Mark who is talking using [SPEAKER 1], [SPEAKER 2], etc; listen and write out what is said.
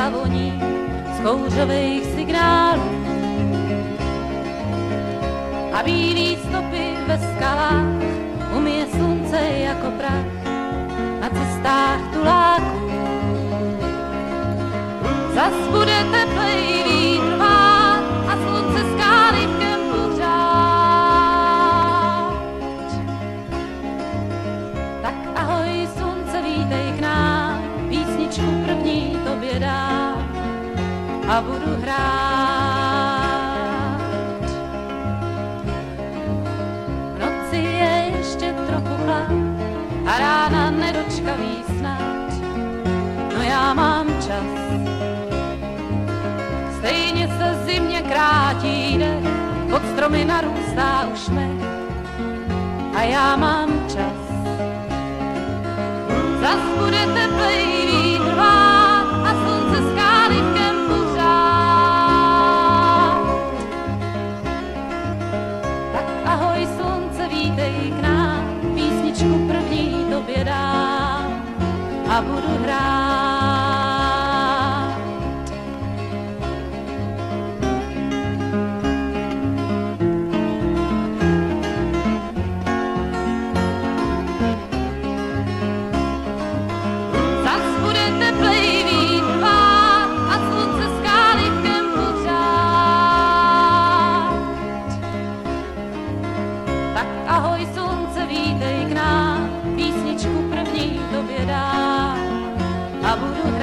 [SPEAKER 1] zavoní z kouřových signálů. A bílý stopy ve skalách umije slunce jako prach na cestách tuláků. Zas bude teplej vítr vát a slunce skály v kempu řád. Tak ahoj slunce, vítej k nám, a budu hrát. V noci je ještě trochu chlad a rána nedočkavý snad. No já mám čas, stejně se zimě krátí dech, pod stromy narůstá už mech a já mám čas. Zas bude k nám, písničku první tobě dám a budu Tak ahoj slunce, vítej k nám, písničku první tobě dám a budu hrát.